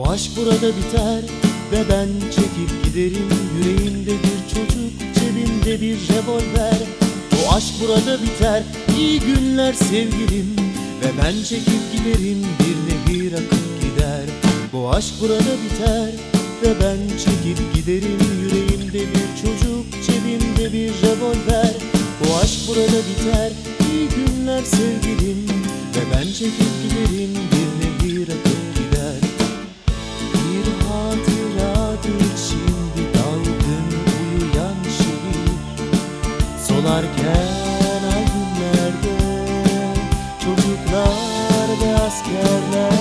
Bu aşk burada biter ve ben çekip giderim. Yüreğimde bir çocuk cebimde bir revolver. Bu aşk burada biter. İyi günler sevgilim. Ve ben çekip giderim bir nehir akıp gider. Bu aşk burada biter ve ben çekip giderim. Yüreğimde bir çocuk cebimde bir revolver. Bu aşk burada biter. İyi günler sevgilim. Ve ben çekip giderim Solarken albümlerde çocuklar ve askerler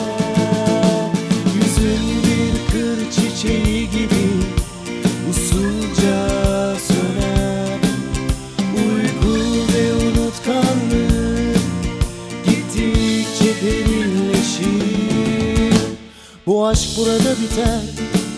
Yüzün bir kır çiçeği gibi usulca söner Uyku ve unutkanlık gittikçe derinleşir. Bu aşk burada biter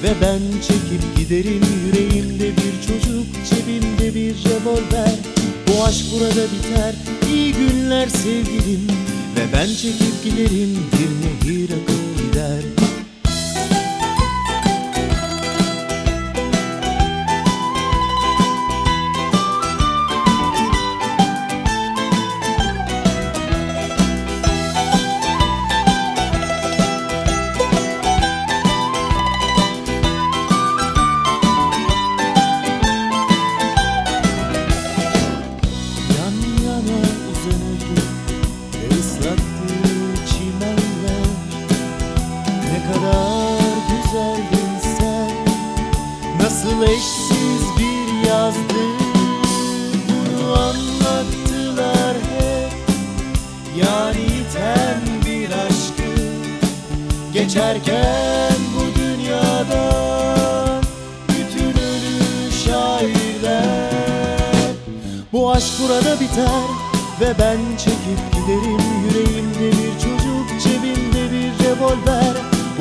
ve ben çekip giderim Yüreğimde bir çocuk cebimde bir revolver Bu aşk burada biter. İyi günler sevgilim. Ve ben çekip giderim bir nehir akıp kadar güzeldin sen Nasıl eşsiz bir yazdı Bunu anlattılar hep Yani iten bir aşkı. Geçerken bu dünyadan Bütün ölü şairler. Bu aşk burada biter ve ben çekip giderim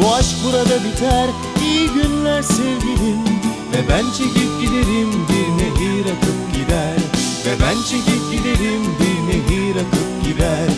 Bu aşk burada biter. İyi günler sevgilim. Ve ben çekip giderim bir nehir akıp gider. Ve ben çekip giderim bir nehir akıp gider